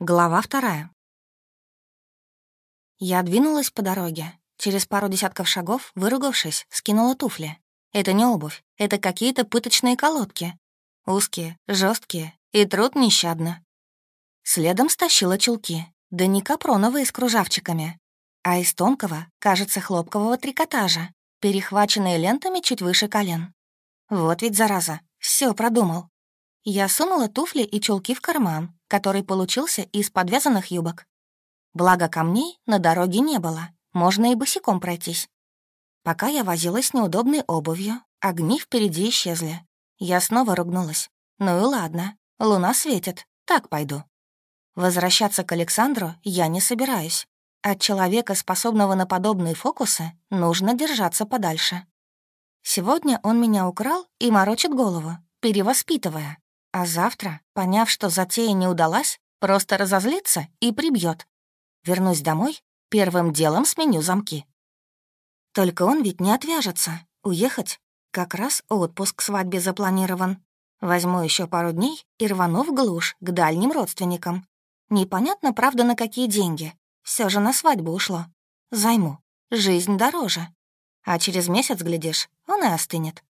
Глава вторая. Я двинулась по дороге. Через пару десятков шагов, выругавшись, скинула туфли. Это не обувь, это какие-то пыточные колодки. Узкие, жесткие и труд нещадно. Следом стащила чулки, да не капроновые с кружавчиками, а из тонкого, кажется, хлопкового трикотажа, перехваченные лентами чуть выше колен. Вот ведь зараза, все продумал. Я сунула туфли и чулки в карман, который получился из подвязанных юбок. Благо камней на дороге не было, можно и босиком пройтись. Пока я возилась с неудобной обувью, огни впереди исчезли. Я снова ругнулась. Ну и ладно, луна светит, так пойду. Возвращаться к Александру я не собираюсь. От человека, способного на подобные фокусы, нужно держаться подальше. Сегодня он меня украл и морочит голову, перевоспитывая. А завтра, поняв, что затея не удалась, просто разозлится и прибьет. Вернусь домой, первым делом сменю замки. Только он ведь не отвяжется. Уехать? Как раз отпуск к свадьбе запланирован. Возьму еще пару дней и рвану в глушь к дальним родственникам. Непонятно, правда, на какие деньги. Все же на свадьбу ушло. Займу. Жизнь дороже. А через месяц, глядишь, он и остынет.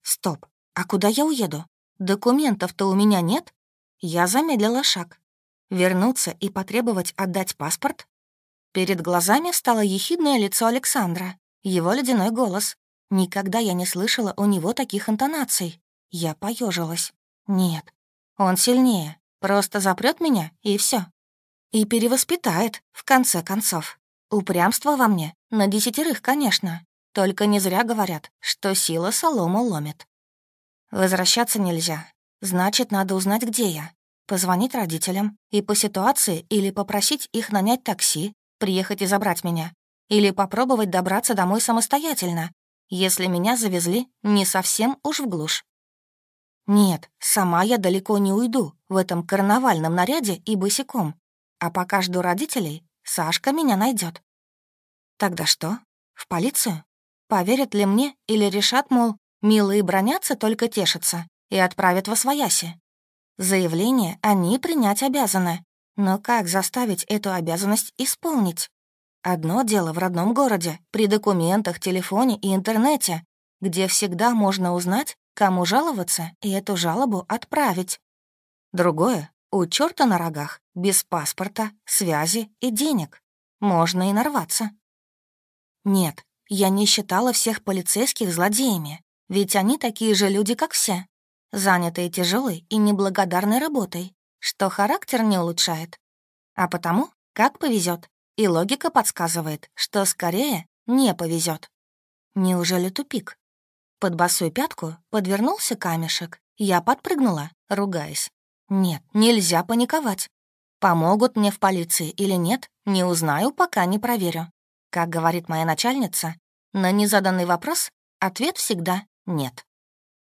Стоп, а куда я уеду? Документов-то у меня нет. Я замедлила шаг. Вернуться и потребовать отдать паспорт? Перед глазами стало ехидное лицо Александра, его ледяной голос. Никогда я не слышала у него таких интонаций. Я поежилась. Нет, он сильнее. Просто запрет меня, и все. И перевоспитает, в конце концов. Упрямство во мне, на десятерых, конечно. Только не зря говорят, что сила солому ломит. Возвращаться нельзя. Значит, надо узнать, где я. Позвонить родителям и по ситуации или попросить их нанять такси, приехать и забрать меня. Или попробовать добраться домой самостоятельно, если меня завезли не совсем уж в глушь. Нет, сама я далеко не уйду в этом карнавальном наряде и босиком. А пока жду родителей, Сашка меня найдет. Тогда что? В полицию? Поверят ли мне или решат, мол, Милые бронятся только тешатся и отправят во свояси. Заявление они принять обязаны. Но как заставить эту обязанность исполнить? Одно дело в родном городе, при документах, телефоне и интернете, где всегда можно узнать, кому жаловаться и эту жалобу отправить. Другое — у черта на рогах, без паспорта, связи и денег. Можно и нарваться. Нет, я не считала всех полицейских злодеями. Ведь они такие же люди, как все, занятые тяжелой и неблагодарной работой, что характер не улучшает. А потому, как повезет, и логика подсказывает, что скорее не повезет. Неужели тупик? Под босую пятку подвернулся камешек. Я подпрыгнула, ругаясь. Нет, нельзя паниковать. Помогут мне в полиции или нет, не узнаю, пока не проверю. Как говорит моя начальница, на незаданный вопрос ответ всегда нет.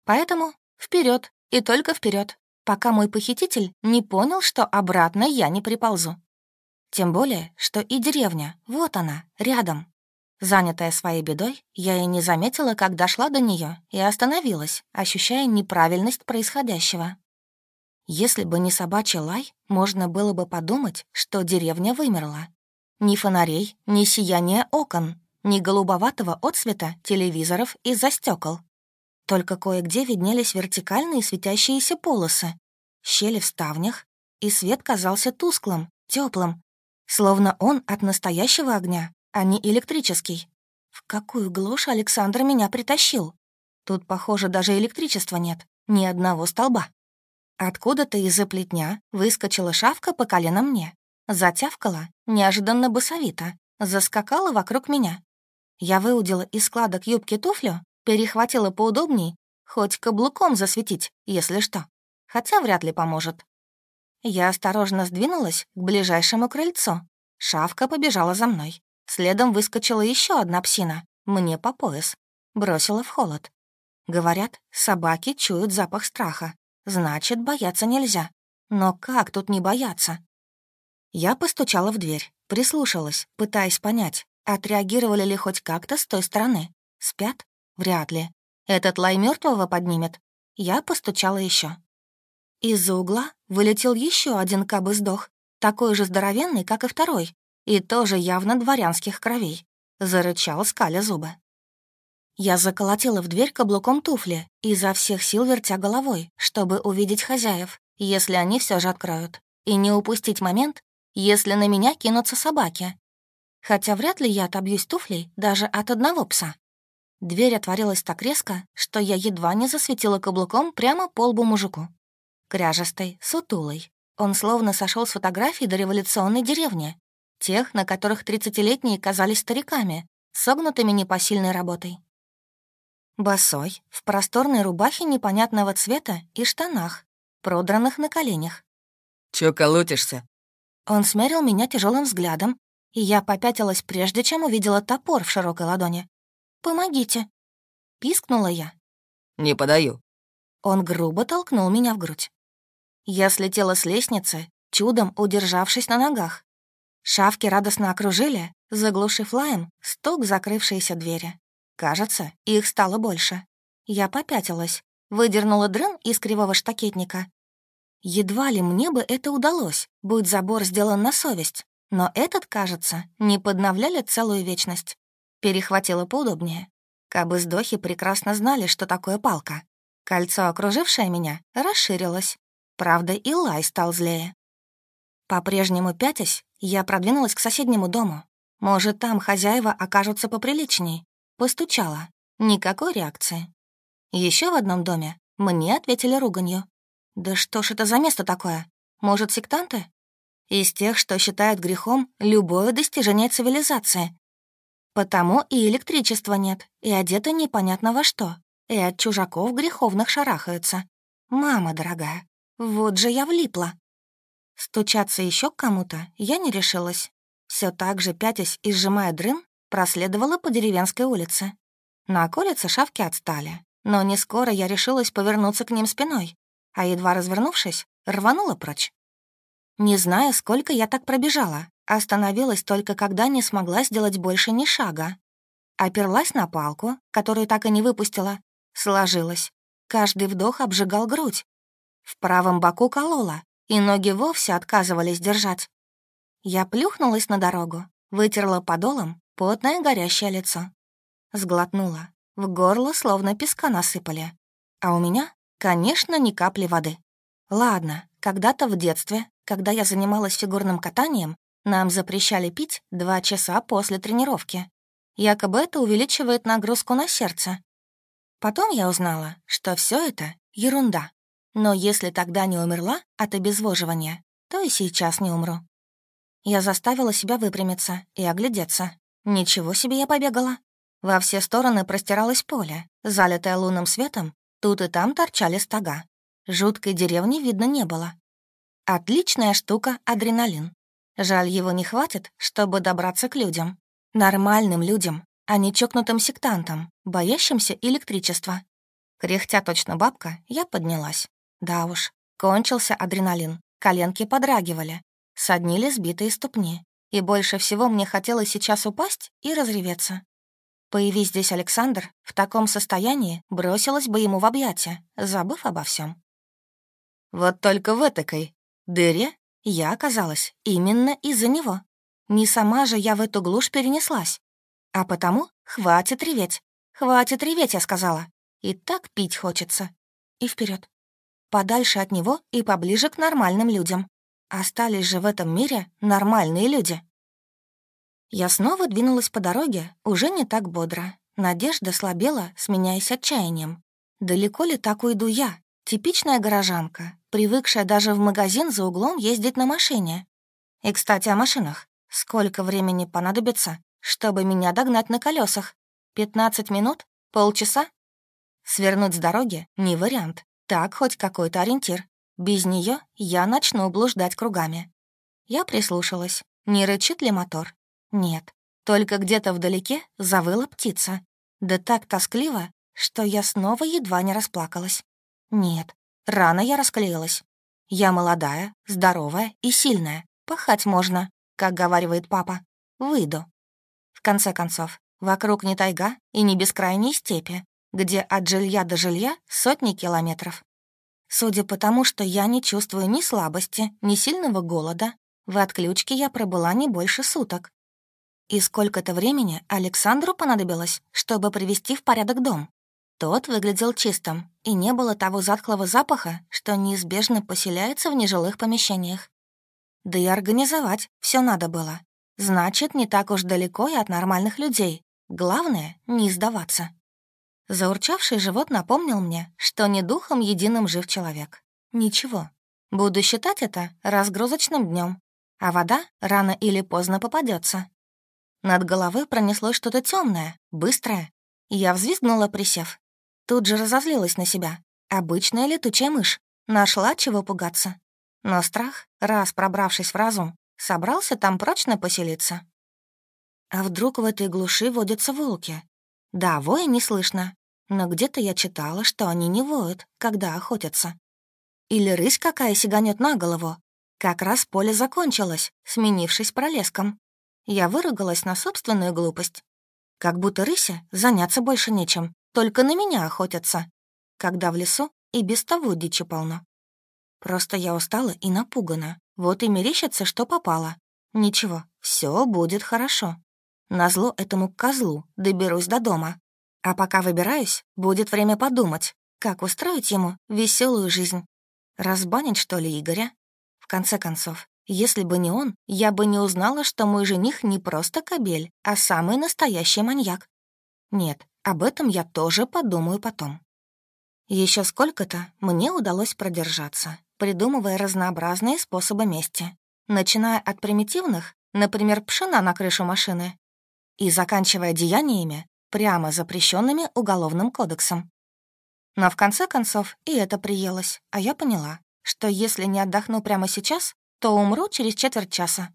Поэтому вперед и только вперед, пока мой похититель не понял, что обратно я не приползу. Тем более, что и деревня, вот она, рядом. Занятая своей бедой, я и не заметила, как дошла до нее и остановилась, ощущая неправильность происходящего. Если бы не собачий лай, можно было бы подумать, что деревня вымерла. Ни фонарей, ни сияния окон, ни голубоватого отсвета телевизоров из-за стекол, только кое-где виднелись вертикальные светящиеся полосы, щели в ставнях, и свет казался тусклым, теплым, словно он от настоящего огня, а не электрический. В какую глушь Александр меня притащил? Тут, похоже, даже электричества нет, ни одного столба. Откуда-то из-за плетня выскочила шавка по колено мне, затявкала, неожиданно басовито, заскакала вокруг меня. Я выудила из складок юбки туфлю Перехватила поудобней, хоть каблуком засветить, если что. Хотя вряд ли поможет. Я осторожно сдвинулась к ближайшему крыльцу. Шавка побежала за мной. Следом выскочила еще одна псина, мне по пояс. Бросила в холод. Говорят, собаки чуют запах страха. Значит, бояться нельзя. Но как тут не бояться? Я постучала в дверь, прислушалась, пытаясь понять, отреагировали ли хоть как-то с той стороны. Спят? Вряд ли. Этот лай мертвого поднимет. Я постучала еще. Из-за угла вылетел еще один кабы сдох, такой же здоровенный, как и второй, и тоже явно дворянских кровей. Зарычал скаля зубы. Я заколотила в дверь каблуком туфли, изо всех сил вертя головой, чтобы увидеть хозяев, если они все же откроют, и не упустить момент, если на меня кинутся собаки. Хотя вряд ли я отобьюсь туфлей даже от одного пса. Дверь отворилась так резко, что я едва не засветила каблуком прямо по лбу мужику. Кряжестой, сутулый. Он словно сошел с фотографий до революционной деревни. Тех, на которых 30-летние казались стариками, согнутыми непосильной работой. Босой, в просторной рубахе непонятного цвета и штанах, продранных на коленях. «Чё колотишься?» Он смерил меня тяжелым взглядом, и я попятилась, прежде чем увидела топор в широкой ладони. «Помогите!» — пискнула я. «Не подаю!» Он грубо толкнул меня в грудь. Я слетела с лестницы, чудом удержавшись на ногах. Шавки радостно окружили, заглушив лаем стук закрывшейся двери. Кажется, их стало больше. Я попятилась, выдернула дрын из кривого штакетника. Едва ли мне бы это удалось, будь забор сделан на совесть, но этот, кажется, не подновляли целую вечность перехватила поудобнее. Кабы сдохи прекрасно знали, что такое палка. Кольцо, окружившее меня, расширилось. Правда, и лай стал злее. По-прежнему пятясь, я продвинулась к соседнему дому. Может, там хозяева окажутся поприличней. Постучала. Никакой реакции. Еще в одном доме мне ответили руганью. «Да что ж это за место такое? Может, сектанты?» Из тех, что считают грехом любое достижение цивилизации, Потому и электричества нет, и одеты непонятно во что, и от чужаков греховных шарахаются. Мама дорогая, вот же я влипла. Стучаться еще к кому-то я не решилась. Все так же, пятясь и сжимая дрын, проследовала по деревенской улице. На околице шавки отстали, но не скоро я решилась повернуться к ним спиной, а едва развернувшись, рванула прочь. Не знаю, сколько я так пробежала, Остановилась только когда не смогла сделать больше ни шага. Оперлась на палку, которую так и не выпустила. Сложилась. Каждый вдох обжигал грудь. В правом боку колола, и ноги вовсе отказывались держать. Я плюхнулась на дорогу, вытерла подолом потное горящее лицо. Сглотнула. В горло словно песка насыпали. А у меня, конечно, ни капли воды. Ладно, когда-то в детстве, когда я занималась фигурным катанием, нам запрещали пить два часа после тренировки. Якобы это увеличивает нагрузку на сердце. Потом я узнала, что все это — ерунда. Но если тогда не умерла от обезвоживания, то и сейчас не умру. Я заставила себя выпрямиться и оглядеться. Ничего себе я побегала. Во все стороны простиралось поле, залитое лунным светом, тут и там торчали стога. Жуткой деревни видно не было. Отличная штука — адреналин. Жаль, его не хватит, чтобы добраться к людям. Нормальным людям, а не чокнутым сектантам, боящимся электричества. Кряхтя точно бабка, я поднялась. Да уж, кончился адреналин, коленки подрагивали, соднили сбитые ступни. И больше всего мне хотелось сейчас упасть и разреветься. Появись здесь Александр, в таком состоянии бросилась бы ему в объятия, забыв обо всем. Вот только в этакой дыре я оказалась именно из-за него. Не сама же я в эту глушь перенеслась. А потому хватит реветь. Хватит реветь, я сказала. И так пить хочется. И вперед. Подальше от него и поближе к нормальным людям. Остались же в этом мире нормальные люди. Я снова двинулась по дороге, уже не так бодро. Надежда слабела, сменяясь отчаянием. Далеко ли так уйду я, типичная горожанка, привыкшая даже в магазин за углом ездить на машине. И, кстати, о машинах. Сколько времени понадобится, чтобы меня догнать на колесах? 15 минут? Полчаса? Свернуть с дороги — не вариант. Так хоть какой-то ориентир. Без нее я начну блуждать кругами. Я прислушалась. Не рычит ли мотор? Нет. Только где-то вдалеке завыла птица. Да так тоскливо, что я снова едва не расплакалась. Нет, Рано я расклеилась. Я молодая, здоровая и сильная. Пахать можно, как говаривает папа. Выйду. В конце концов, вокруг не тайга и не бескрайние степи, где от жилья до жилья сотни километров. Судя по тому, что я не чувствую ни слабости, ни сильного голода, в отключке я пробыла не больше суток. И сколько-то времени Александру понадобилось, чтобы привести в порядок дом. Тот выглядел чистым, и не было того затхлого запаха, что неизбежно поселяется в нежилых помещениях. Да и организовать все надо было. Значит, не так уж далеко и от нормальных людей. Главное — не сдаваться. Заурчавший живот напомнил мне, что не духом единым жив человек. Ничего. Буду считать это разгрузочным днем, а вода рано или поздно попадется. Над головой пронеслось что-то темное, быстрое. Я взвизгнула, присев. Тут же разозлилась на себя. Обычная летучая мышь. Нашла чего пугаться. Но страх, раз пробравшись в разум, собрался там прочно поселиться. А вдруг в этой глуши водятся волки? Да, воя не слышно. Но где-то я читала, что они не воют, когда охотятся. Или рысь какая сиганет на голову. Как раз поле закончилось, сменившись пролеском. Я выругалась на собственную глупость. Как будто рыся заняться больше нечем, только на меня охотятся, когда в лесу и без того дичи полно. Просто я устала и напугана, вот и мерещится, что попало. Ничего, все будет хорошо. Назло этому козлу доберусь до дома. А пока выбираюсь, будет время подумать, как устроить ему веселую жизнь. Разбанить, что ли, Игоря? В конце концов, если бы не он, я бы не узнала, что мой жених не просто кобель, а самый настоящий маньяк. Нет, об этом я тоже подумаю потом. Еще сколько-то мне удалось продержаться, придумывая разнообразные способы мести, начиная от примитивных, например, пшена на крышу машины, и заканчивая деяниями, прямо запрещенными Уголовным кодексом. Но в конце концов и это приелось, а я поняла, что если не отдохну прямо сейчас, то умру через четверть часа.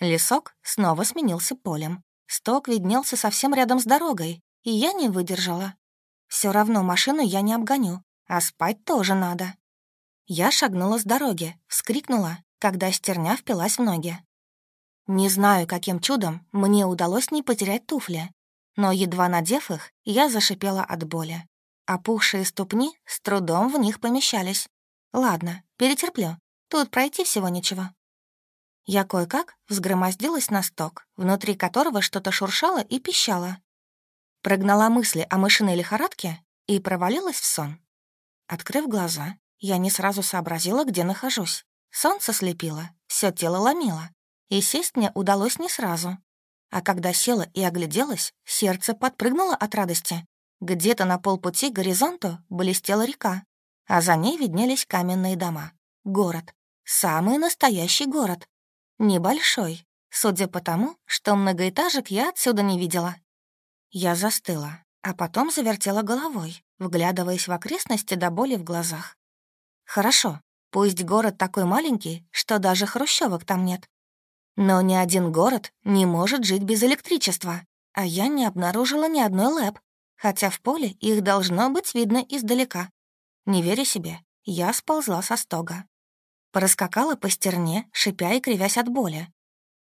Лесок снова сменился полем. Сток виднелся совсем рядом с дорогой, и я не выдержала. Все равно машину я не обгоню, а спать тоже надо. Я шагнула с дороги, вскрикнула, когда стерня впилась в ноги. Не знаю, каким чудом мне удалось не потерять туфли, но, едва надев их, я зашипела от боли. Опухшие ступни с трудом в них помещались. Ладно, перетерплю, тут пройти всего ничего. Я кое-как взгромоздилась на сток, внутри которого что-то шуршало и пищало прогнала мысли о мышиной лихорадке и провалилась в сон. Открыв глаза, я не сразу сообразила, где нахожусь. Солнце слепило, все тело ломило, и сесть мне удалось не сразу. А когда села и огляделась, сердце подпрыгнуло от радости. Где-то на полпути к горизонту блестела река, а за ней виднелись каменные дома. Город. Самый настоящий город. Небольшой, судя по тому, что многоэтажек я отсюда не видела. Я застыла, а потом завертела головой, вглядываясь в окрестности до боли в глазах. Хорошо, пусть город такой маленький, что даже хрущевок там нет. Но ни один город не может жить без электричества, а я не обнаружила ни одной лэп, хотя в поле их должно быть видно издалека. Не веря себе, я сползла со стога. Пораскакала по стерне, шипя и кривясь от боли.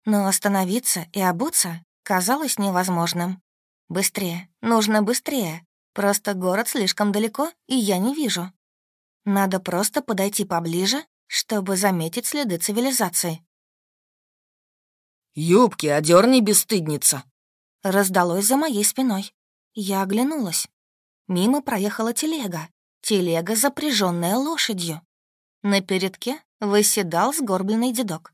Но остановиться и обуться казалось невозможным. «Быстрее! Нужно быстрее! Просто город слишком далеко, и я не вижу. Надо просто подойти поближе, чтобы заметить следы цивилизации». «Юбки одерни, бесстыдница!» Раздалось за моей спиной. Я оглянулась. Мимо проехала телега. Телега, запряженная лошадью. На передке выседал сгорбленный дедок.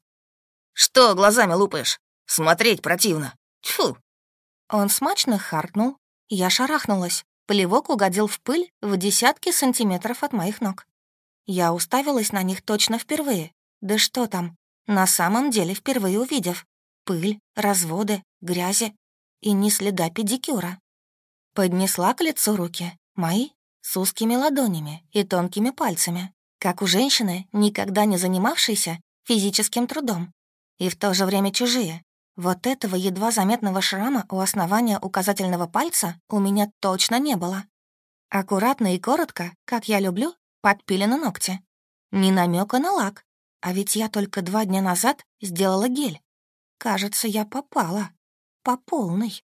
«Что глазами лупаешь? Смотреть противно! Тьфу, он смачно харкнул, я шарахнулась. Плевок угодил в пыль в десятки сантиметров от моих ног. Я уставилась на них точно впервые. Да что там, на самом деле впервые увидев. Пыль, разводы, грязи и ни следа педикюра. Поднесла к лицу руки, мои, с узкими ладонями и тонкими пальцами, как у женщины, никогда не занимавшейся физическим трудом, и в то же время чужие, вот этого едва заметного шрама у основания указательного пальца у меня точно не было. Аккуратно и коротко, как я люблю, подпилены ногти. Ни намека на лак. А ведь я только два дня назад сделала гель. Кажется, я попала. По полной.